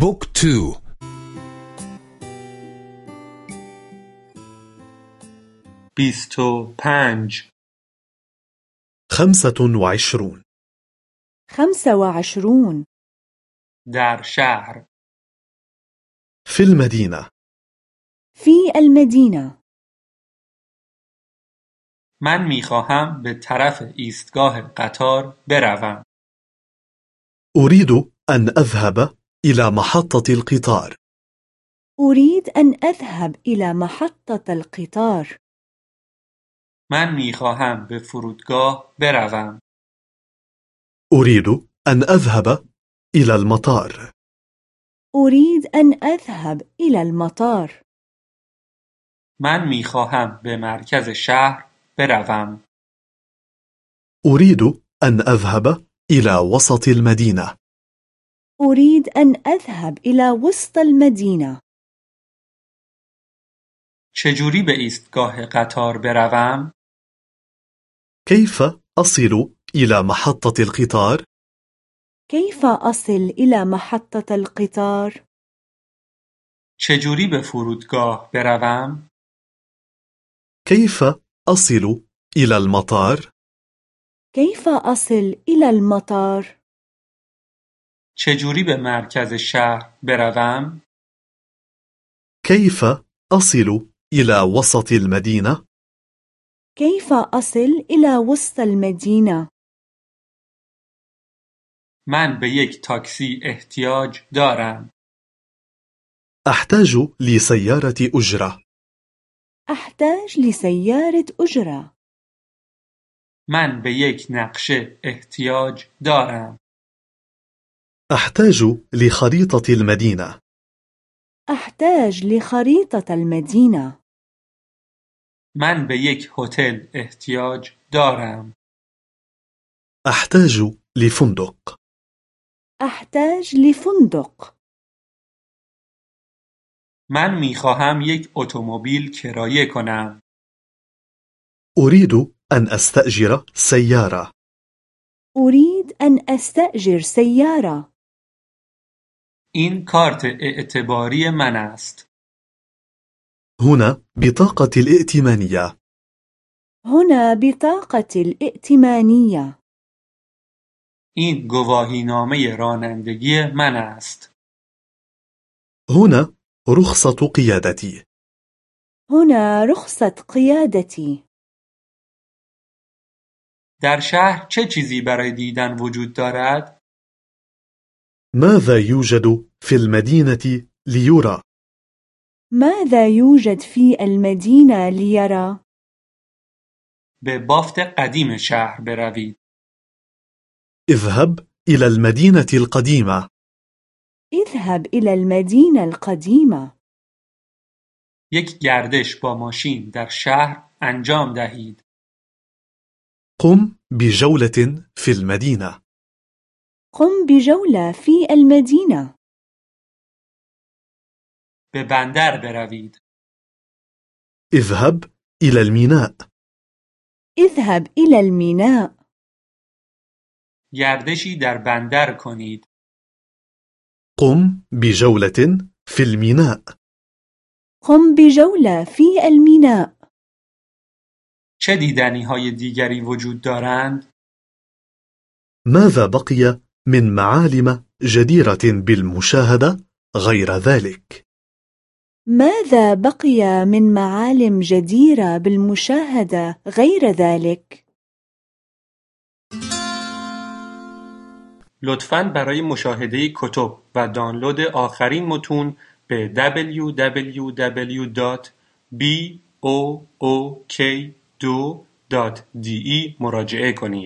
بوک تو بیستو پنج خمسة وعشرون. خمسة وعشرون. در شهر في المدينة. في المدينة. من میخواهم به طرف ایستگاه قطار بروم. أريد أن أذهب. إلى محطة القطار. أريد أن أذهب إلى محطة القطار. من میخواهم به فرودگاه بروم. أريد أن أذهب إلى المطار. أريد أن أذهب إلى المطار. من میخواهم به مرکز شهر بروم. أريد أن أذهب إلى وسط المدينة. أريد أن أذهب إلى وسط المدينة چجوری به ایستگاه قطار بروم؟ كيف أصل إلى محطة القطار؟ كيف أصل إلى محطة القطار؟ چجوری به فرودگاه بروم؟ كيف أصل إلى المطار؟ كيف أصل إلى المطار؟ چجوری به مرکز شهر بروم؟ كيف أصل إلى وسط المدينة؟ كيف أصل إلى وسط المدينة؟ من به یک تاکسی احتیاج دارم. أحتاج لسيارة أجرة أحتاج لسيارة أجرة من به یک نقشه احتیاج دارم. أحتاج لخريطة المدينة. أحتاج لخريطة المدينة. من به یک هتل احتیاج دارم. أحتاج لفندق. أحتاج لفندق. من می خواهم یک اتومبیل کرایه کنم. أريد أن أستأجر سيارة. أريد أن أستأجر سيارة. این کارت اعتباری من است. هنا بطاقة الائتمانية هنا بطاقة الائتمانية این گواهینامه رانندگی من است. هنا رخصة قيادتي هنا رخصة قيادتي در شهر چه چیزی برای دیدن وجود دارد؟ ماذا يوجد في المدينة ليرى؟ ماذا يوجد في المدينة ليرى؟ به بافت قدیم شهر بروید. اذهب إلى المدينة القديمة اذهب إلى المدينة القديمة یک گردش با ماشین در شهر انجام دهید. قم بجولة في المدينة قم بجولة في المدينة به بندر بروید. اذهب إلى الميناء اذهب إلى الميناء گردشی در بندر کنید. قم بجولة في الميناء قم بجولة في الميناء چه دیدنی های دیگری وجود دارند؟ ماذا بقي من معالم جديرة بالمشاهدة غير ذلك؟ ماذا بقي من معالم جديرة بالمشاهدة غير ذلك؟ لطفاً برای مشاهده کتب و دانلود آخرین متون به www.book2.de مراجعه کنید.